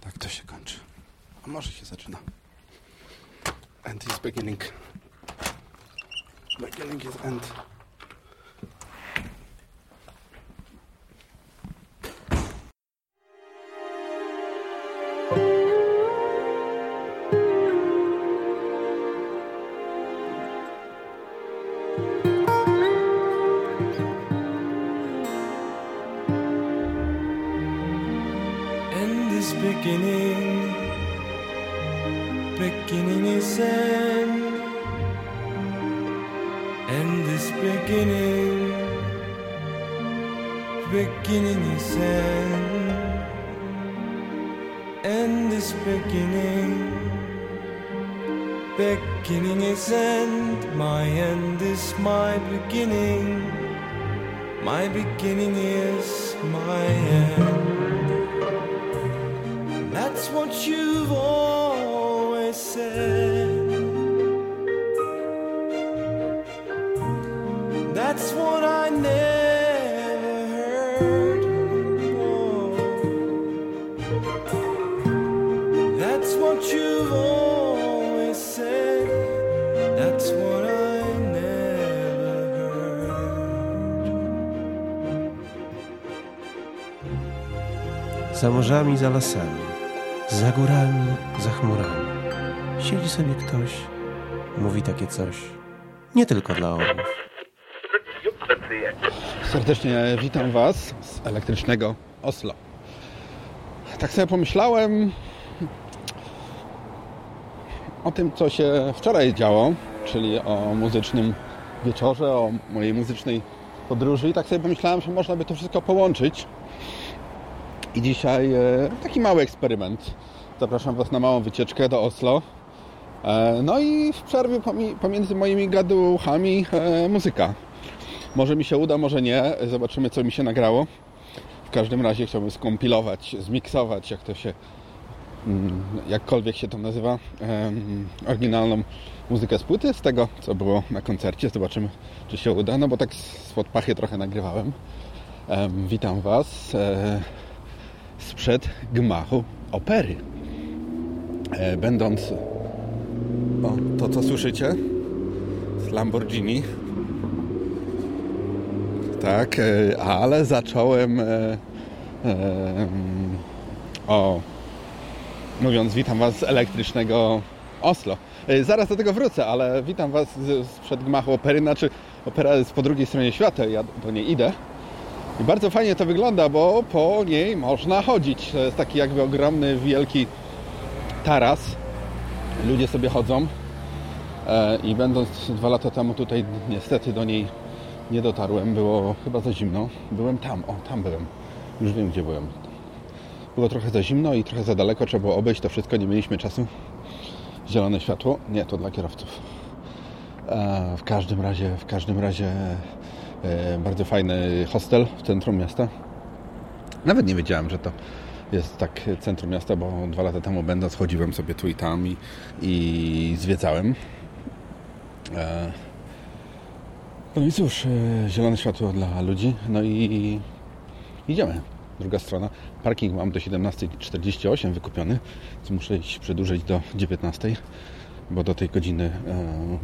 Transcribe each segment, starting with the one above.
Tak to się kończy. A może się zaczyna. End is beginning. Beginning is end. Za morzami, za lasami, za górami, za chmurami. Siedzi sobie ktoś, mówi takie coś. Nie tylko dla orłów. Serdecznie witam Was z elektrycznego Oslo. Tak sobie pomyślałem o tym, co się wczoraj działo, czyli o muzycznym wieczorze, o mojej muzycznej podróży i tak sobie pomyślałem, że można by to wszystko połączyć. I dzisiaj e, taki mały eksperyment. Zapraszam Was na małą wycieczkę do Oslo. E, No i w przerwie pomi- pomiędzy moimi gaduchami e, muzyka. Może mi się uda, może nie. Zobaczymy, co mi się nagrało. W każdym razie chciałbym skompilować, zmiksować, jak to się, mm, jakkolwiek się to nazywa, oryginalną muzykę z płyty, z tego, co było na koncercie. Zobaczymy, czy się uda, no bo tak spod pachy trochę nagrywałem. Em, Witam Was e, sprzed gmachu opery. E, Będąc, o, to co słyszycie, z Lamborghini, tak, e, ale zacząłem e, e, o mówiąc witam Was z elektrycznego Oslo. Zaraz do tego wrócę, ale witam Was sprzed gmachu opery, znaczy opera jest po drugiej stronie świata, ja do niej idę. I bardzo fajnie to wygląda, bo po niej można chodzić. To jest taki jakby ogromny, wielki taras. Ludzie sobie chodzą. I będąc dwa lata temu tutaj niestety do niej nie dotarłem, było chyba za zimno. Byłem tam, o tam byłem. Już wiem gdzie byłem. Było trochę za zimno i trochę za daleko, trzeba było obejść to wszystko, nie mieliśmy czasu. Zielone światło, nie, to dla kierowców. E, w każdym razie, w każdym razie e, bardzo fajny hostel w centrum miasta. Nawet nie wiedziałem, że to jest tak centrum miasta, bo dwa lata temu będąc chodziłem sobie tu i tam i, i zwiedzałem. E, no i cóż, e, zielone światło dla ludzi. No i idziemy. Druga strona. Parking mam do 17.48 wykupiony, więc muszę iść przedłużyć do 19.00, bo do tej godziny e,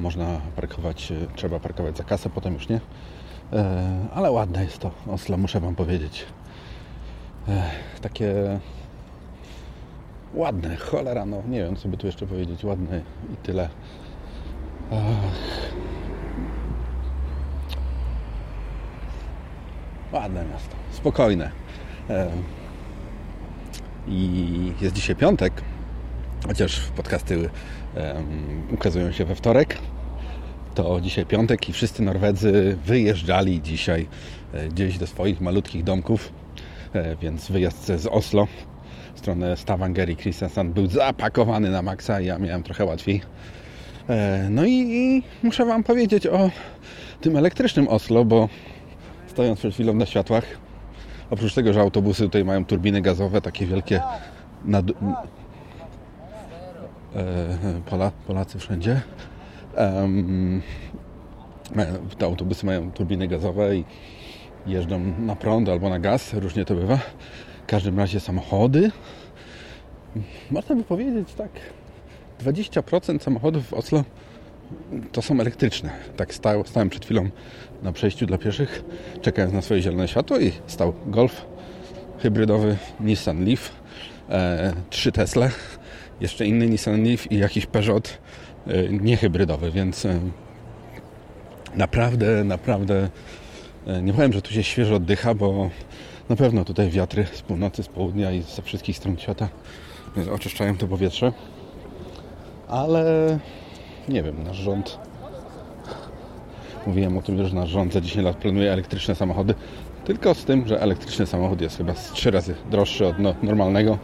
można parkować, e, trzeba parkować za kasę, potem już nie. E, ale ładne jest to Oslo, muszę Wam powiedzieć. E, takie ładne, cholera, no nie wiem, co by tu jeszcze powiedzieć, ładne i tyle. Ładne miasto, spokojne. E, I jest dzisiaj piątek, chociaż podcasty em, ukazują się we wtorek. To dzisiaj piątek i wszyscy Norwedzy wyjeżdżali dzisiaj e, gdzieś do swoich malutkich domków, e, więc wyjazd z Oslo w stronę Stavanger i Kristiansand był zapakowany na maksa i ja miałem trochę łatwiej. E, No i, i muszę Wam powiedzieć o tym elektrycznym Oslo, bo stojąc przed chwilą na światłach, oprócz tego, że autobusy tutaj mają turbiny gazowe, takie wielkie nad... e, Pola, Polacy wszędzie. Te autobusy mają turbiny gazowe i jeżdżą na prąd albo na gaz, różnie to bywa. W każdym razie samochody, można by powiedzieć tak, 20% samochodów w Oslo to są elektryczne. Tak stał, stałem przed chwilą na przejściu dla pieszych, czekając na swoje zielone światło i stał Golf hybrydowy, Nissan Leaf, e, trzy Tesla, jeszcze inny Nissan Leaf i jakiś Peugeot e, niehybrydowy, więc e, naprawdę, naprawdę e, nie powiem, że tu się świeżo oddycha, bo na pewno tutaj wiatry z północy, z południa i ze wszystkich stron świata oczyszczają to powietrze. Ale nie wiem, nasz rząd mówiłem o tym, że nasz rząd za 10 lat planuje elektryczne samochody, tylko z tym, że elektryczny samochód jest chyba z 3 razy droższy od no, normalnego,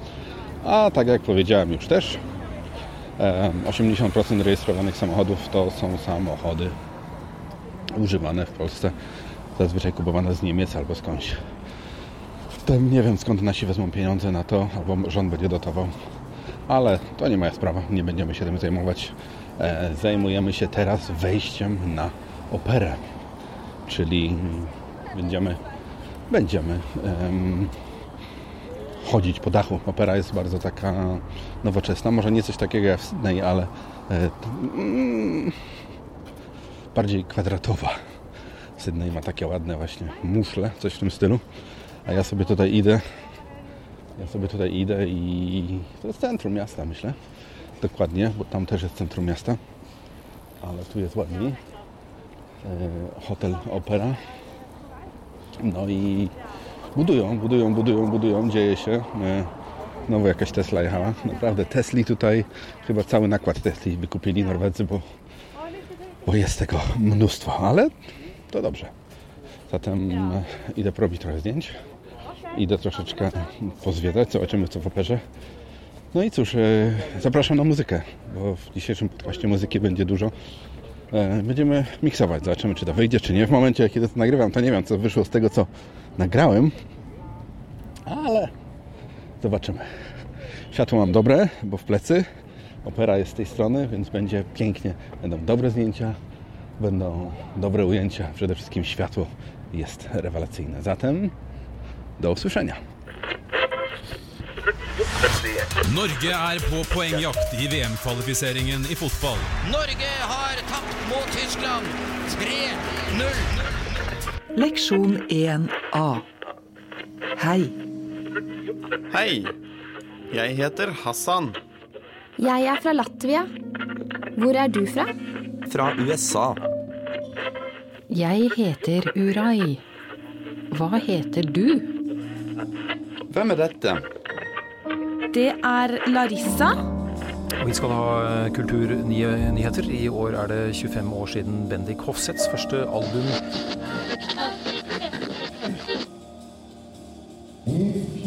a tak jak powiedziałem już też, e, 80% rejestrowanych samochodów to są samochody używane w Polsce, zazwyczaj kupowane z Niemiec albo skądś. Wtem nie wiem skąd nasi wezmą pieniądze na to, albo rząd będzie dotował, ale to nie moja sprawa, nie będziemy się tym zajmować. E, Zajmujemy się teraz wejściem na operę, czyli będziemy, będziemy em, chodzić po dachu. Opera jest bardzo taka nowoczesna, może nie coś takiego jak w Sydney, ale e, mm, bardziej kwadratowa. Sydney ma takie ładne właśnie muszle, coś w tym stylu. A ja sobie tutaj idę. Ja sobie tutaj idę i to jest centrum miasta, myślę. Dokładnie, bo tam też jest centrum miasta. Ale tu jest ładniej. E, Hotel Opera. No i budują, budują, budują, budują, dzieje się. E, Znowu jakaś Tesla jechała. Naprawdę Tesli tutaj, chyba cały nakład Tesli wykupili Norwedzy, bo, bo jest tego mnóstwo, ale to dobrze. Zatem e, idę porobić trochę zdjęć. Idę troszeczkę pozwiedzać, zobaczymy co w operze. No i cóż, e, zapraszam na muzykę, bo w dzisiejszym podcaście muzyki będzie dużo. E, Będziemy miksować, zobaczymy czy to wyjdzie, czy nie. W momencie, kiedy to nagrywam, to nie wiem, co wyszło z tego, co nagrałem, ale zobaczymy. Światło mam dobre, bo w plecy. Opera jest z tej strony, więc będzie pięknie. Będą dobre zdjęcia, będą dobre ujęcia. Przede wszystkim światło jest rewelacyjne. Zatem do jeg. Norge er på poengjakt i VM-kvalifiseringen i fotball. Norge har tapt mot Tyskland 3-0. Leksjon 1A. Hei. Hei, jeg heter Hassan. Jeg er fra Latvia. Hvor er du fra? Fra USA. Jeg heter Urai. Hva heter du? Hvem er dette? Det er Larissa. Vi skal ha eh, kulturnyheter. I år er det 25 år siden Bendik Hofsets første album inclines,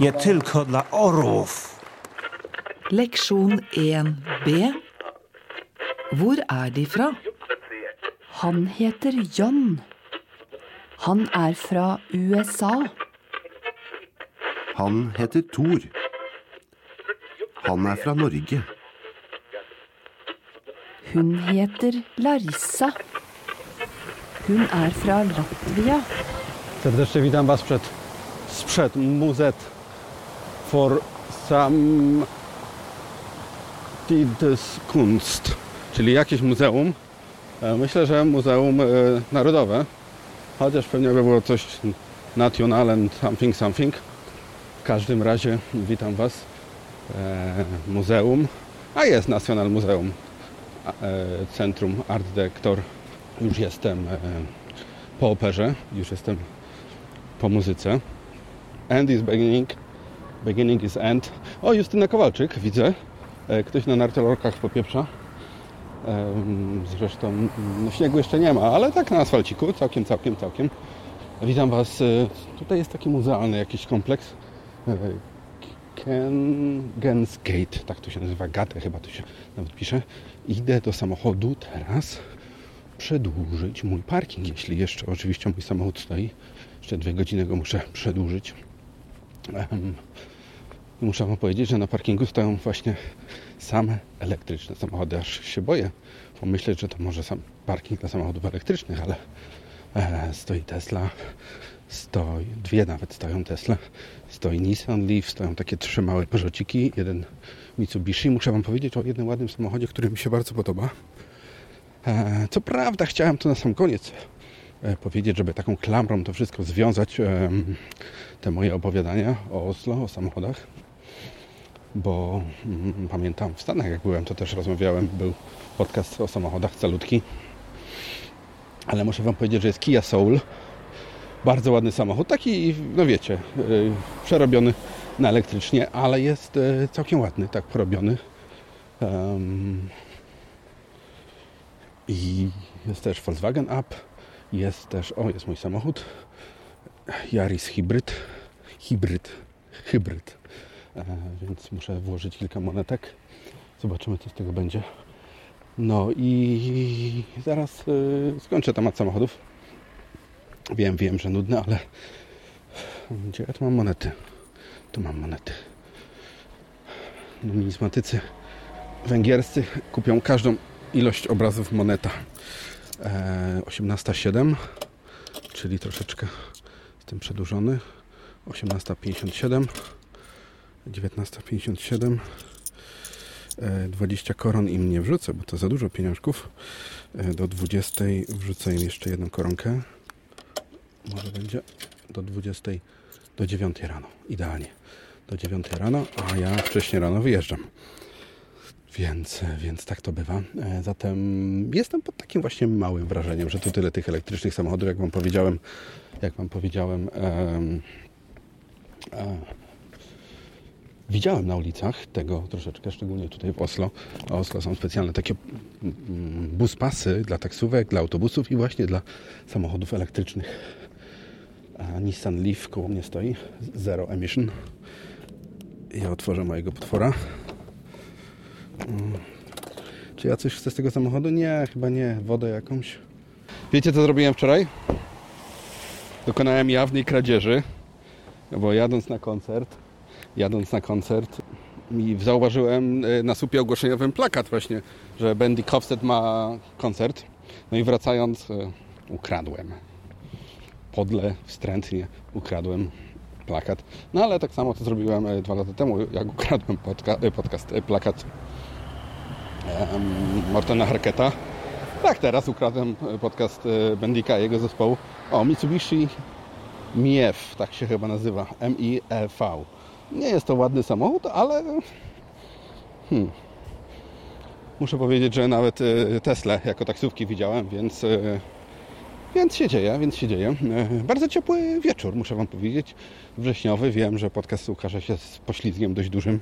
Nie tylko dla orłów. Leksjon 1b. Hvor er de fra? Han heter John. Han er fra USA. Han heter Thor. Han er fra Norge. Hun heter Larissa. Hun er fra Latvia. Serdecznie witam Was przed, sprzed Muzet for Sam Kunst, czyli jakieś muzeum. E, Myślę, że Muzeum e, Narodowe, chociaż pewnie by było coś National and something something. W każdym razie witam Was. E, Muzeum, a jest National Muzeum, Centrum Art Dector. Już jestem po operze, już jestem po muzyce. End is beginning, beginning is end. O, Justyna Kowalczyk, widzę. E, Ktoś na narciarkach popieprza. Zresztą no, śniegu jeszcze nie ma, ale tak na asfalciku, całkiem, całkiem, całkiem. Witam Was. e, Tutaj jest taki muzealny jakiś kompleks. E, Ken, Gate, tak to się nazywa, Gate chyba to się nawet pisze. Idę do samochodu teraz przedłużyć mój parking, jeśli jeszcze oczywiście mój samochód stoi. Jeszcze dwie godziny go muszę przedłużyć. Muszę Wam powiedzieć, że na parkingu stoją właśnie same elektryczne samochody. Aż się boję pomyśleć, że to może sam parking dla samochodów elektrycznych, ale e, stoi Tesla, stoi, dwie nawet stoją Tesla, stoi Nissan Leaf, stoją takie trzy małe Peugeotiki, jeden Mitsubishi. Muszę Wam powiedzieć o jednym ładnym samochodzie, który mi się bardzo podoba. E, Co prawda chciałem to na sam koniec powiedzieć, żeby taką klamrą to wszystko związać, em, te moje opowiadania o Oslo, o samochodach, bo mm, pamiętam w Stanach jak byłem, to też rozmawiałem, był podcast o samochodach calutki, ale muszę Wam powiedzieć, że jest Kia Soul, bardzo ładny samochód, taki, no wiecie, y, przerobiony na elektrycznie, ale jest całkiem ładny, tak porobiony. I jest też Volkswagen Up, jest też, o jest mój samochód, Yaris Hybrid, Hybrid, Hybryd, e, więc muszę włożyć kilka monetek, zobaczymy co z tego będzie. No i zaraz y, skończę temat samochodów. Wiem, wiem, że nudne, ale gdzie ja tu mam monety? Tu mam monety. Numizmatycy węgierscy kupią każdą ilość obrazów moneta. E, 18,7 czyli troszeczkę jestem przedłużony. 18,57 19,57 E, 20 koron im nie wrzucę, bo to za dużo pieniążków. E, Do 20 wrzucę im jeszcze jedną koronkę. Może będzie do 20, do 9 rano. Idealnie. Do 9 rano, a ja wcześniej rano wyjeżdżam. Więc, więc tak to bywa. E, Zatem jestem pod takim właśnie małym wrażeniem, że tu tyle tych elektrycznych samochodów, jak Wam powiedziałem, jak Wam powiedziałem, em, e, widziałem na ulicach tego troszeczkę, szczególnie tutaj w Oslo. A Oslo są specjalne takie mm, buspasy dla taksówek, dla autobusów i właśnie dla samochodów elektrycznych. A Nissan Leaf koło mnie stoi, zero emission. Ja otworzę mojego potwora. Mm. Czy ja coś chcę z tego samochodu? Nie, chyba nie. Wodę jakąś. Wiecie co zrobiłem wczoraj? Dokonałem jawnej kradzieży, bo jadąc na koncert, jadąc na koncert i zauważyłem e, na słupie ogłoszeniowym plakat właśnie, że Bendy Kofstedt ma koncert. No i wracając e, ukradłem. podle, wstrętnie ukradłem plakat. No ale tak samo to zrobiłem e, dwa lata temu, jak ukradłem podca- podcast, plakat em, Mortona Harketa. Tak, teraz ukradłem e, podcast e, Bendika i jego zespołu. O, Mitsubishi Mief, tak się chyba nazywa. M-I-E-V. Nie jest to ładny samochód, ale hmm, muszę powiedzieć, że nawet e, Tesla jako taksówki widziałem, więc, więc się dzieje, więc się dzieje. Bardzo ciepły wieczór, muszę Wam powiedzieć. Wrześniowy. Wiem, że podcast ukaże się z poślizgiem dość dużym.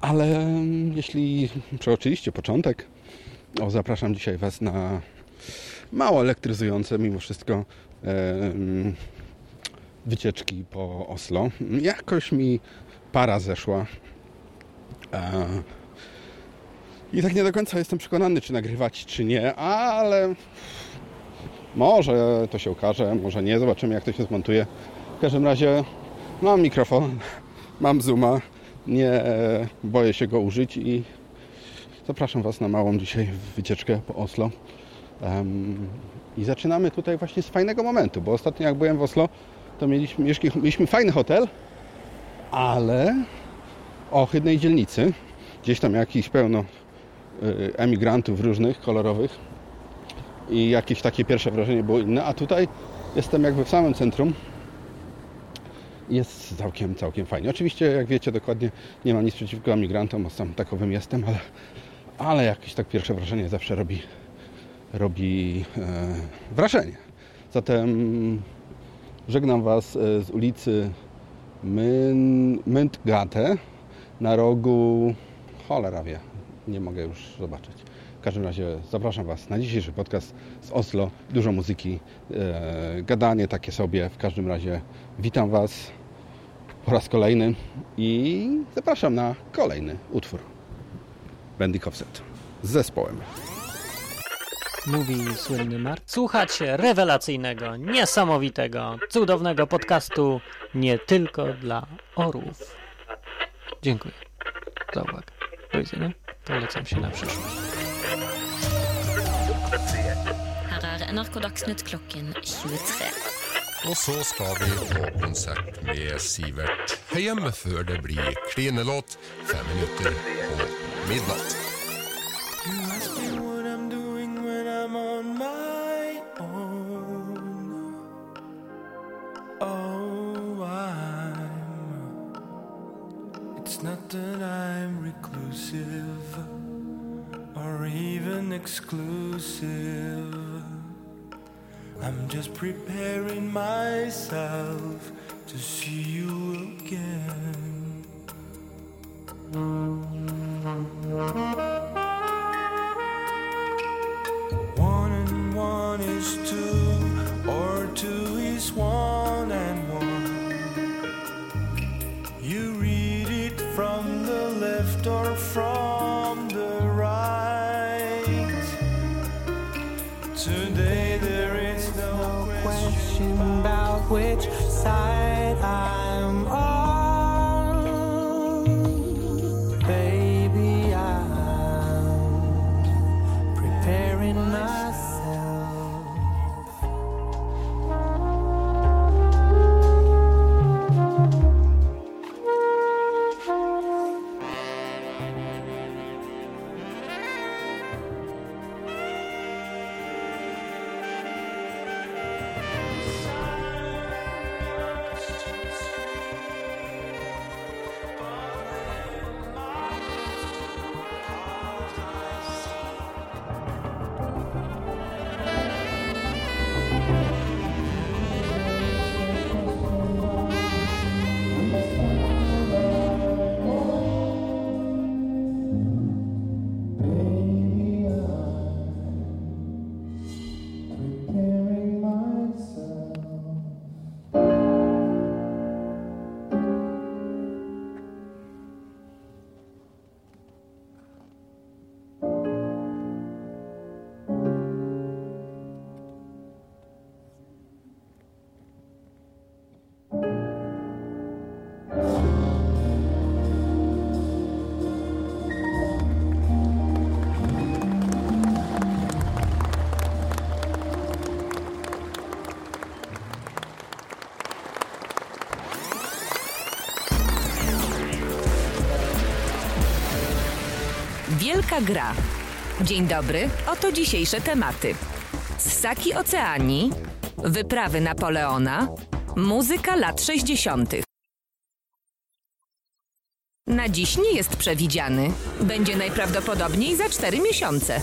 Ale mm, jeśli przeoczyliście początek, o, zapraszam dzisiaj Was na mało elektryzujące mimo wszystko em, wycieczki po Oslo. Jakoś mi para zeszła. E, I tak nie do końca jestem przekonany, czy nagrywać, czy nie, ale może to się okaże, może nie. Zobaczymy, jak to się zmontuje. W każdym razie mam mikrofon, mam Zooma, nie boję się go użyć i zapraszam Was na małą dzisiaj wycieczkę po Oslo. Em, I zaczynamy tutaj właśnie z fajnego momentu, bo ostatnio jak byłem w Oslo, to mieliśmy, mieliśmy fajny hotel, ale o ohydnej dzielnicy. Gdzieś tam jakiś pełno y, emigrantów różnych, kolorowych i jakieś takie pierwsze wrażenie było inne, a tutaj jestem jakby w samym centrum. Jest całkiem, całkiem fajnie. Oczywiście, jak wiecie dokładnie, nie mam nic przeciwko emigrantom, bo sam takowym jestem, ale, ale jakieś tak pierwsze wrażenie zawsze robi, robi e, wrażenie. Zatem żegnam Was e, z ulicy Myn, Myntgate na rogu cholera wie, nie mogę już zobaczyć. W każdym razie zapraszam Was na dzisiejszy podcast z Oslo. Dużo muzyki, e, gadanie takie sobie. W każdym razie witam Was po raz kolejny i zapraszam na kolejny utwór. Bendy Offset z zespołem. Mówi słynny Mark. Słuchacie rewelacyjnego, niesamowitego, cudownego podcastu nie tylko dla orłów. Dziękuję za uwagę. Do widzenia. Polecam się na przyszłość. Her er NRK Dagsnytt klokken 23. Og så skal vi på konsert med Sivert Høyem før det blir klinelåt fem minutter på midnatt. Wielka gra. Dzień dobry, oto dzisiejsze tematy. Ssaki Oceanii, wyprawy Napoleona, muzyka lat 60. Na dziś nie jest przewidziany. Będzie najprawdopodobniej za 4 miesiące.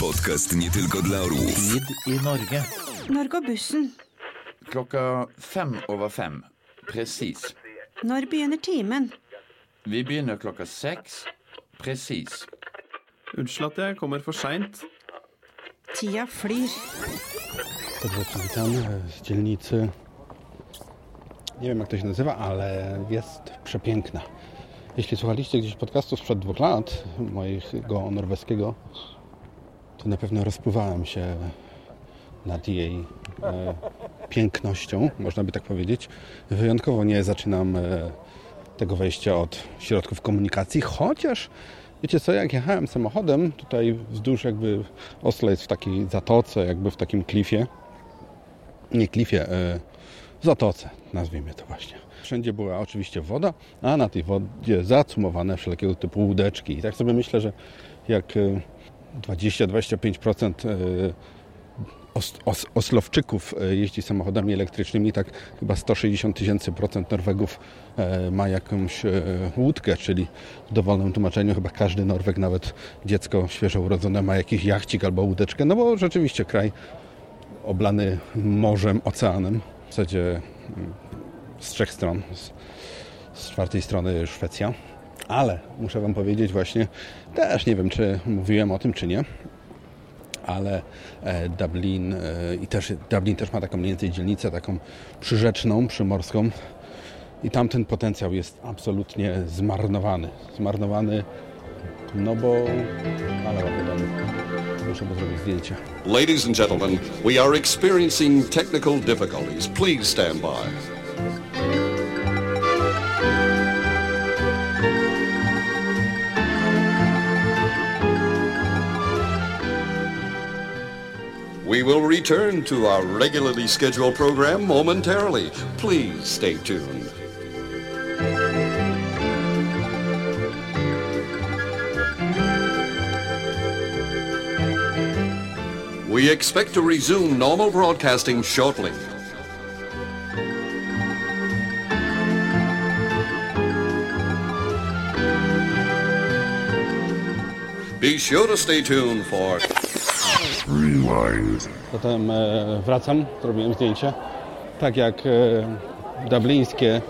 Podkast nie tylko dla orłów. Tid i Norge. Når går bussen? Klokka fem over fem. Presis. Når begynner timen? Vi begynner klokka seks. Presis. Unnskyld at jeg kommer for seint. Tida flyr. E, z dzielnicy. Nie wiem jak to się nazywa, ale jest przepiękna. Jeśli słuchaliście gdzieś podcastu sprzed dwóch lat, mojego norweskiego, to na pewno rozpływałem się nad jej e, pięknością, można by tak powiedzieć. Wyjątkowo nie zaczynam e, tego wejścia od środków komunikacji, chociaż wiecie co, jak jechałem samochodem tutaj wzdłuż jakby Oslo jest w takiej zatoce, jakby w takim klifie, nie klifie, e, zatoce, nazwijmy to właśnie. Wszędzie była oczywiście woda, a na tej wodzie zacumowane wszelkiego typu łódeczki. I tak sobie myślę, że jak e, 20-25% e, os, os, Oslowczyków e, jeździ samochodami elektrycznymi, tak chyba 160 tysięcy procent Norwegów e, ma jakąś e, łódkę, czyli w dowolnym tłumaczeniu chyba każdy Norweg, nawet dziecko świeżo urodzone ma jakiś jachcik albo łódeczkę, no bo rzeczywiście kraj oblany morzem, oceanem, w zasadzie mm, z trzech stron, z, z czwartej strony Szwecja, ale muszę Wam powiedzieć właśnie, też nie wiem, czy mówiłem o tym, czy nie, ale e, Dublin e, i też Dublin też ma taką mniej więcej dzielnicę taką przyrzeczną, przymorską i tam ten potencjał jest absolutnie zmarnowany. Zmarnowany, no bo... ale. Muszę mu zrobić zdjęcie. Ladies and gentlemen, we are experiencing technical difficulties. Please stand by. We will return to our regularly scheduled program momentarily. Please stay tuned. We expect to resume normal broadcasting shortly. Be sure to stay tuned for. Potem e, wracam, zrobiłem zdjęcie. Tak jak e, dublińskie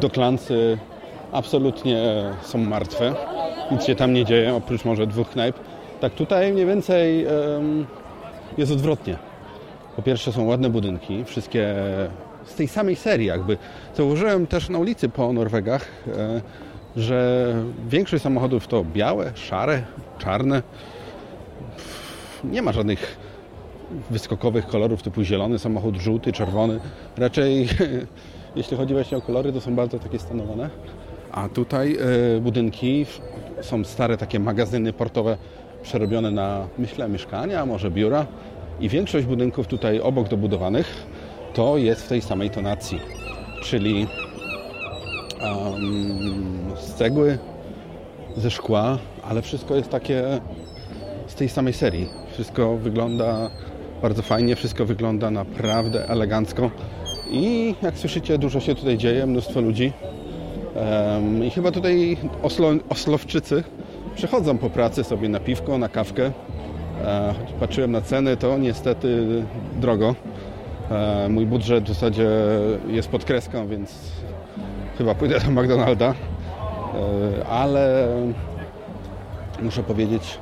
doklancy absolutnie są martwe. Nic się tam nie dzieje, oprócz może dwóch knajp. Tak tutaj mniej więcej jest odwrotnie. Po pierwsze są ładne budynki, wszystkie z tej samej serii jakby. Zauważyłem też na ulicy po Norwegach, e, że większość samochodów to białe, szare, czarne. Nie ma żadnych wyskokowych kolorów typu zielony samochód, żółty, czerwony. Raczej jeśli chodzi właśnie o kolory, to są bardzo takie stanowane. A tutaj e, budynki są stare takie magazyny portowe przerobione na, myślę, mieszkania, może biura. I większość budynków tutaj obok dobudowanych to jest w tej samej tonacji. Czyli um, z cegły, ze szkła, ale wszystko jest takie z tej samej serii. Wszystko wygląda bardzo fajnie, wszystko wygląda naprawdę elegancko. I jak słyszycie, dużo się tutaj dzieje, mnóstwo ludzi. Um, I chyba tutaj Oslo, Oslowczycy przychodzą po pracy sobie na piwko, na kawkę. E, choć patrzyłem na ceny, to niestety drogo. E, mój budżet w zasadzie jest pod kreską, więc chyba pójdę do McDonalda. E, ale muszę powiedzieć,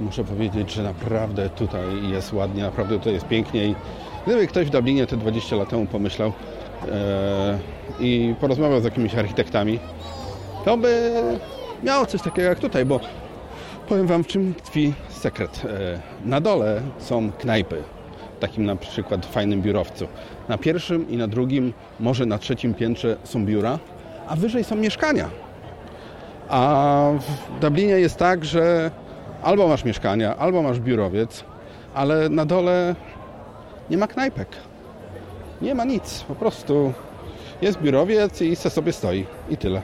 muszę powiedzieć, że naprawdę tutaj jest ładnie, naprawdę tutaj jest pięknie. I gdyby ktoś w Dublinie te 20 lat temu pomyślał e, i porozmawiał z jakimiś architektami, to by miało coś takiego jak tutaj, bo powiem Wam, w czym tkwi sekret. E, na dole są knajpy, w takim na przykład fajnym biurowcu. Na pierwszym i na drugim, może na trzecim piętrze są biura, a wyżej są mieszkania. A w Dublinie jest tak, że albo masz mieszkania, albo masz biurowiec, ale na dole nie ma knajpek. Nie ma nic. Po prostu Jest biurowiec i se sobie stoi i tyle.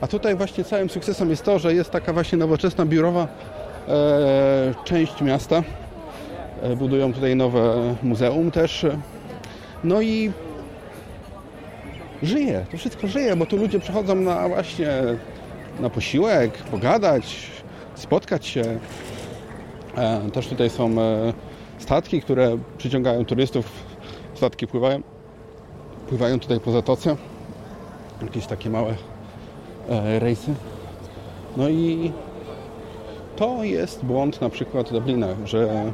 A tutaj właśnie całym sukcesem jest to, że jest taka właśnie nowoczesna biurowa e, część miasta. E, budują tutaj nowe muzeum też. No i żyje, to wszystko żyje, bo tu ludzie przychodzą na właśnie na posiłek, pogadać, spotkać się. E, też tutaj są e, statki, które przyciągają turystów. Statki pływają, pływają tutaj po zatoce. Jakieś takie małe e, rejsy. No i to jest błąd na przykład Dublina, że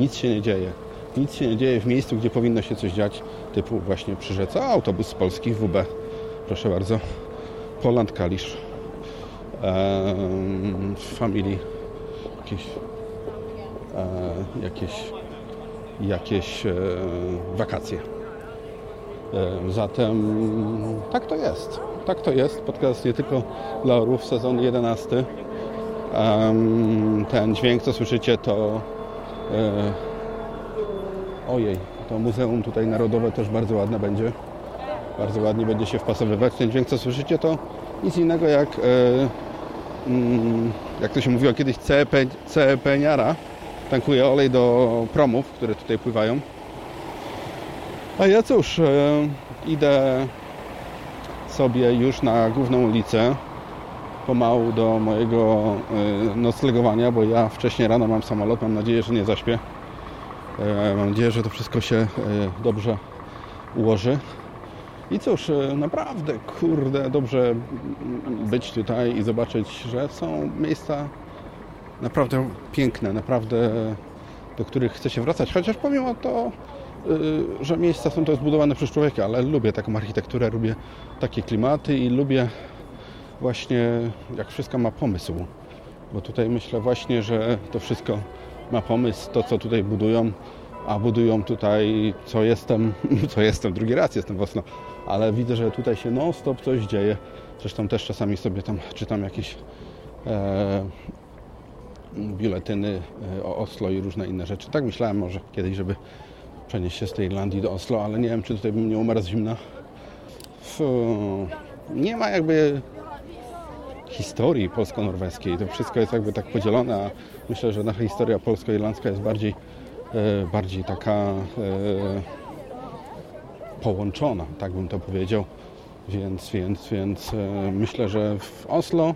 nic się nie dzieje. Nic się nie dzieje w miejscu, gdzie powinno się coś dziać, typu właśnie przy rzece. A, autobus z Polski WB, proszę bardzo. Poland Kalisz. Ehm, family. Jakieś, e, jakieś, jakieś e, wakacje. E, zatem tak to jest. Tak to jest. Podcast nie tylko dla orłów, sezon 11. Em, ten dźwięk, co słyszycie, to ojej, to Muzeum tutaj Narodowe też bardzo ładne będzie. Bardzo ładnie będzie się wpasowywać. Ten dźwięk, co słyszycie, to nic innego jak jak to się mówiło kiedyś CEP, CEPniara. Tankuje olej do promów, które tutaj pływają. A ja cóż, e, idę sobie już na główną ulicę pomału do mojego e, noclegowania, bo ja wcześniej rano mam samolot, mam nadzieję, że nie zaśpię. E, Mam nadzieję, że to wszystko się dobrze ułoży. I cóż, e, naprawdę, kurde, dobrze być tutaj i zobaczyć, że są miejsca naprawdę piękne, naprawdę do których chce się wracać. Chociaż pomimo to, y, że miejsca są to zbudowane przez człowieka, ale lubię taką architekturę, lubię takie klimaty i lubię właśnie, jak wszystko ma pomysł. Bo tutaj myślę właśnie, że to wszystko ma pomysł, to co tutaj budują, a budują tutaj, co jestem, co jestem, drugi raz jestem w Oslo, ale widzę, że tutaj się non stop coś dzieje. Zresztą też czasami sobie tam czytam jakieś e, biuletyny e, o Oslo i różne inne rzeczy. Tak myślałem może kiedyś, żeby przenieść się z tej Irlandii do Oslo, ale nie wiem, czy tutaj bym nie umarł z zimna. Fu, nie ma jakby historii polsko-norweskiej. To wszystko jest jakby tak podzielone, a myślę, że nasza historia polsko-irlandzka jest bardziej, bardziej taka e, połączona, tak bym to powiedział. Więc, więc, więc e, myślę, że w Oslo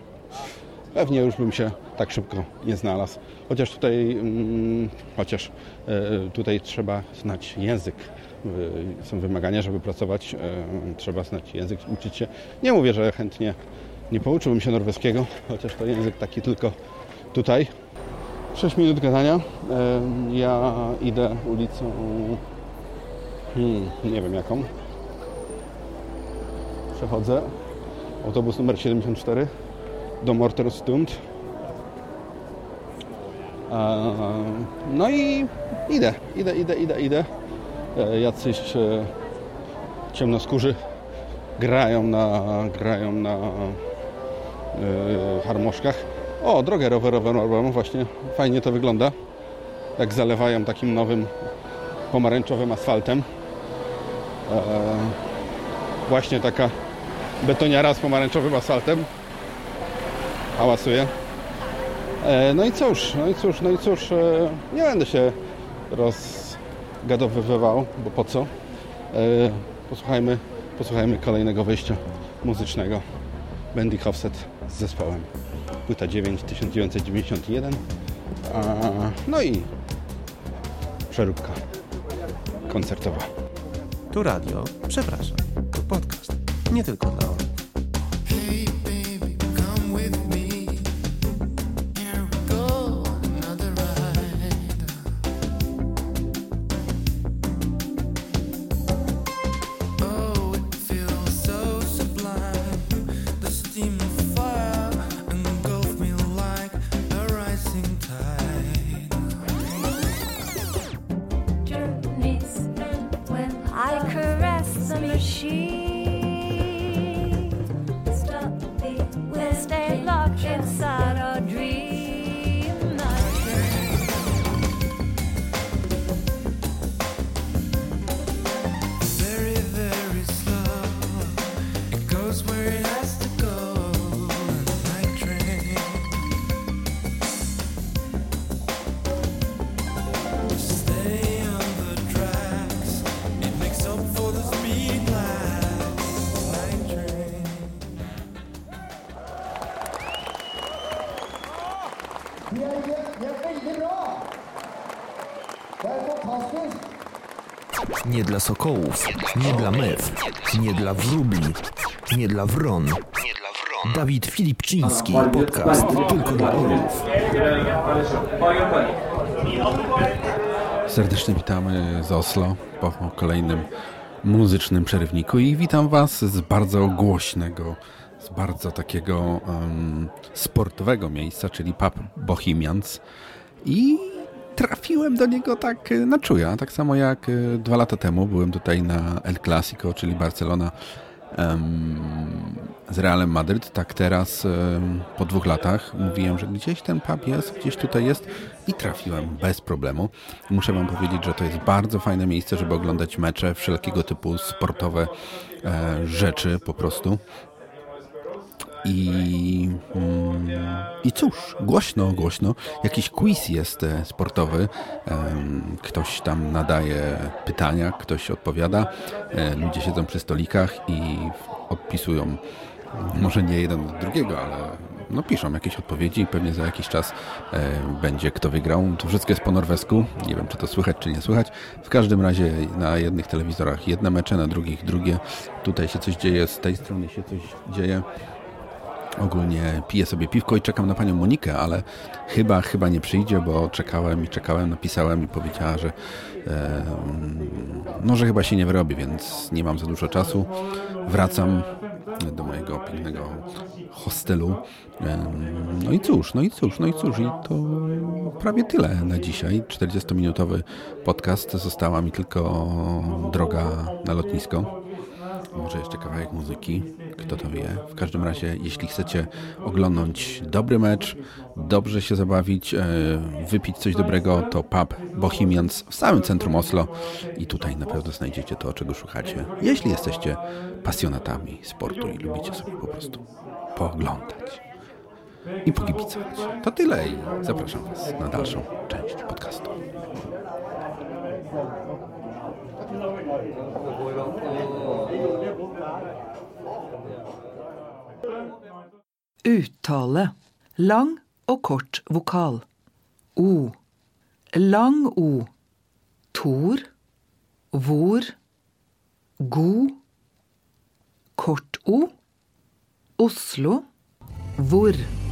pewnie już bym się tak szybko nie znalazł. Chociaż tutaj, mm, chociaż e, tutaj trzeba znać język. E, Są wymagania, żeby pracować, e, trzeba znać język, uczyć się. Nie mówię, że chętnie nie pouczyłbym się norweskiego, chociaż to język taki tylko tutaj. 6 minut gadania. Ja idę ulicą, hmm, nie wiem jaką. Przechodzę. Autobus numer 74 do Morterstund. No i idę, idę, idę, idę, idę. E, Jacyś e, ciemnoskórzy grają na, grają na e, harmoszkach. O, drogę rowerową robią, właśnie fajnie to wygląda. Jak zalewają takim nowym pomarańczowym asfaltem. E, właśnie taka betoniara z pomarańczowym asfaltem. Hałasuje. E, no i cóż, no i cóż, no i cóż, e, nie będę się rozgadowywał, bo po co? E, posłuchajmy, posłuchajmy kolejnego wyjścia muzycznego. Bendy Hofset z zespołem. Płyta 9 1991. A, no i przeróbka koncertowa. Tu radio, przepraszam, podcast. Nie tylko dla she sokołów, nie dla mew, nie dla wróbli, nie dla wron. Dawid Filipczyński, podcast tylko dla orłów. Serdecznie witamy z Oslo po kolejnym muzycznym przerywniku i witam Was z bardzo głośnego, z bardzo takiego em, sportowego miejsca, czyli pub Bohemians i trafiłem do niego tak e, na czuja, tak samo jak e, dwa lata temu byłem tutaj na El Clasico, czyli Barcelona z Realem Madryt, tak teraz em, po dwóch latach mówiłem, że gdzieś ten pub jest, gdzieś tutaj jest i trafiłem bez problemu. Muszę Wam powiedzieć, że to jest bardzo fajne miejsce, żeby oglądać mecze, wszelkiego typu sportowe e, rzeczy po prostu. I, mm, I cóż, głośno, głośno. Jakiś quiz jest e, sportowy. Ktoś tam nadaje pytania, ktoś odpowiada. E, Ludzie siedzą przy stolikach i odpisują może nie jeden do drugiego, ale no piszą jakieś odpowiedzi pewnie za jakiś czas e, będzie kto wygrał. To wszystko jest po norwesku. Nie wiem, czy to słychać, czy nie słychać. W każdym razie na jednych telewizorach jedne mecze, na drugich drugie. Tutaj się coś dzieje, z tej strony się coś dzieje. Ogólnie piję sobie piwko i czekam na panią Monikę, ale chyba, chyba nie przyjdzie, bo czekałem i czekałem, napisałem i powiedziała, że e, no, że chyba się nie wyrobi, więc nie mam za dużo czasu. Wracam do mojego pięknego hostelu. E, no i cóż, no i cóż, no i cóż, i to prawie tyle na dzisiaj. 40-minutowy podcast. Została mi tylko droga na lotnisko. Może jeszcze kawałek muzyki, kto to wie. W każdym razie, jeśli chcecie oglądać dobry mecz, dobrze się zabawić, e, wypić coś dobrego, to pub Bohemians w samym centrum Oslo i tutaj naprawdę znajdziecie to, czego szukacie. Jeśli jesteście pasjonatami sportu i lubicie sobie po prostu pooglądać i pokibicować. To tyle i zapraszam Was na dalszą część podcastu. Uttale. Lang og kort vokal. O. Lang O. Tor. Hvor. God. Kort O. Oslo. Hvor.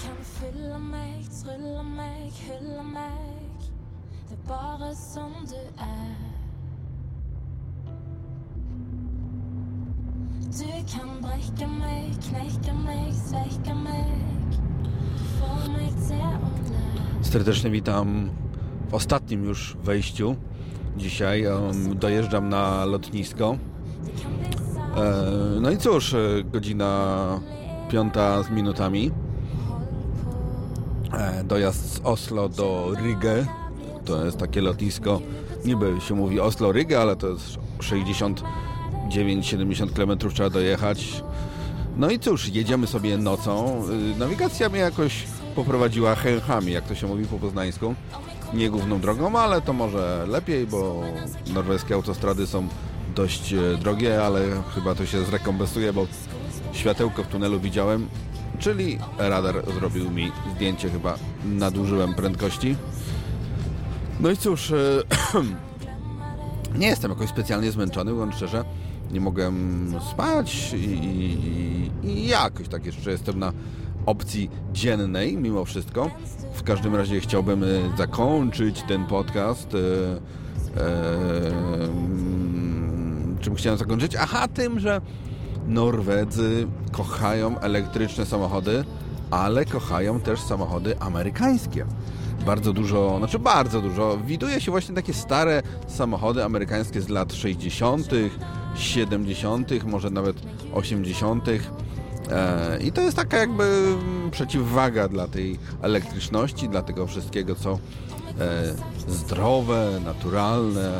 Du kan meg, trylle meg, hylle meg. Det er bare du er. Du kan brekke meg, knekke meg, svekke meg. Få meg til å le. Serdecznie witam w ostatnim już wejściu. Dzisiaj dojeżdżam na lotnisko. E, no i cóż, e, godzina piąta z minutami. E, dojazd z Oslo do Rygę. To jest takie lotnisko, niby się mówi Oslo-Rygę, ale to jest 69-70 km trzeba dojechać. No i cóż, jedziemy sobie nocą. Y, Nawigacja mnie jakoś poprowadziła chęchami, jak to się mówi po poznańsku. Nie główną drogą, ale to może lepiej, bo norweskie autostrady są dość e, drogie, ale chyba to się zrekompensuje, bo światełko w tunelu widziałem, czyli radar zrobił mi zdjęcie, chyba nadużyłem prędkości. No i cóż, e, nie jestem jakoś specjalnie zmęczony, mówiąc szczerze. Nie mogłem spać i, i, i jakoś tak jeszcze jestem na opcji dziennej mimo wszystko. W każdym razie chciałbym e, zakończyć ten podcast. e, e, mm, czym chciałem zakończyć? Aha, tym, że Norwedzy kochają elektryczne samochody, ale kochają też samochody amerykańskie. Bardzo dużo, znaczy bardzo dużo, widuje się właśnie takie stare samochody amerykańskie z lat 60., 70., może nawet 80. E, I to jest taka jakby przeciwwaga dla tej elektryczności, dla tego wszystkiego, co e, zdrowe, naturalne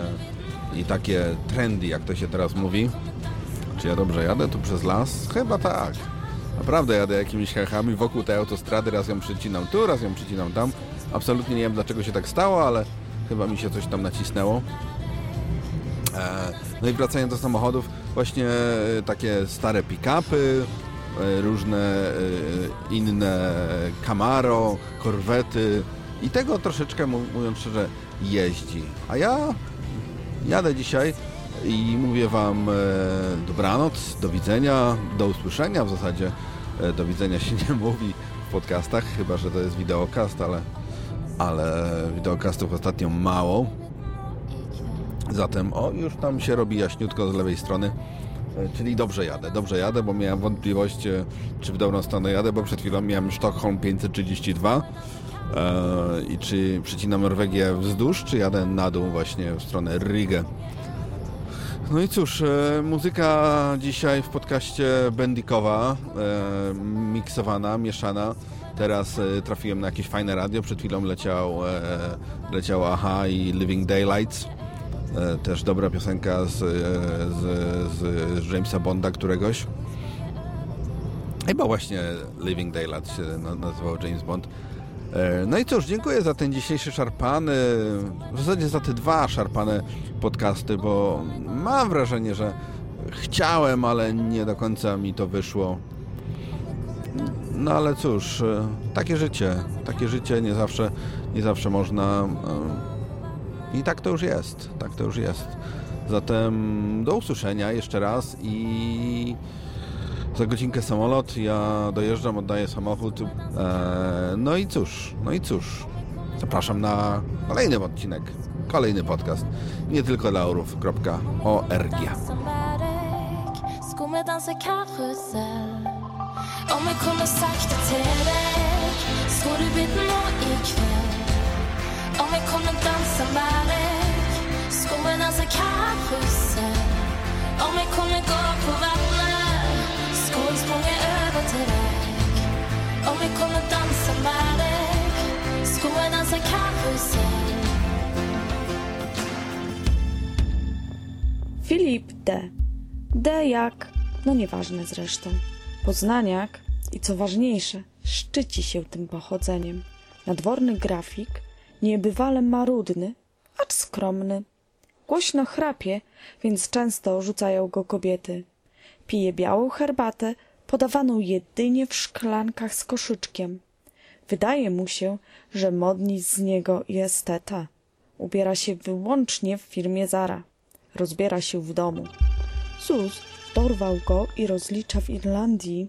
i takie trendy, jak to się teraz mówi. Czy ja dobrze jadę tu przez las? Chyba tak. Naprawdę jadę jakimiś hechami wokół tej autostrady, raz ją przycinam tu, raz ją przycinam tam. Absolutnie nie wiem dlaczego się tak stało, ale chyba mi się coś tam nacisnęło. E, No i wracając do samochodów, właśnie e, takie stare pick-upy, e, różne inne Camaro, korwety i tego troszeczkę, mówiąc szczerze, jeździ. A ja jadę dzisiaj i mówię Wam e, dobranoc, do widzenia, do usłyszenia w zasadzie. E, do widzenia się nie mówi w podcastach, chyba że to jest wideokast, ale, ale wideokastów ostatnio mało. Zatem, o, już tam się robi jaśniutko z lewej strony. E, Czyli dobrze jadę, dobrze jadę, bo miałem wątpliwość, e, czy w dobrą stronę jadę, bo przed chwilą miałem Sztokholm 532 e, i czy przycinam Norwegię wzdłuż, czy jadę na dół właśnie w stronę No i cóż, e, muzyka dzisiaj w podcaście Bendikowa, e, miksowana, mieszana. Teraz e, trafiłem na jakieś fajne radio, przed chwilą leciał, leciał Aha i Living Daylights. Też dobra piosenka z, z, z Jamesa Bonda któregoś. Chyba właśnie Living Daylights się na- nazywał James Bond. E, No i cóż, dziękuję za ten dzisiejszy szarpany, w zasadzie za te dwa szarpane podcasty, bo mam wrażenie, że chciałem, ale nie do końca mi to wyszło. No ale cóż, e, takie życie, takie życie nie zawsze, nie zawsze można. e, I tak to już jest, tak to już jest. Zatem do usłyszenia jeszcze raz i za godzinkę samolot, ja dojeżdżam, oddaję samochód. E, no i cóż, no i cóż. Zapraszam na kolejny odcinek, kolejny podcast. Nie tylko dla orów.org. Filip D. D jak, no nieważne zresztą. Poznaniak i co ważniejsze, szczyci się tym pochodzeniem. Nadworny grafik, niebywale marudny, acz skromny. Głośno chrapie, więc często rzucają go kobiety. Pije białą herbatę, podawaną jedynie w szklankach z koszyczkiem. Wydaje mu się, że modni z niego i esteta. Ubiera się wyłącznie w firmie Zara. Rozbiera się w domu. Sus dorwał go i rozlicza w Irlandii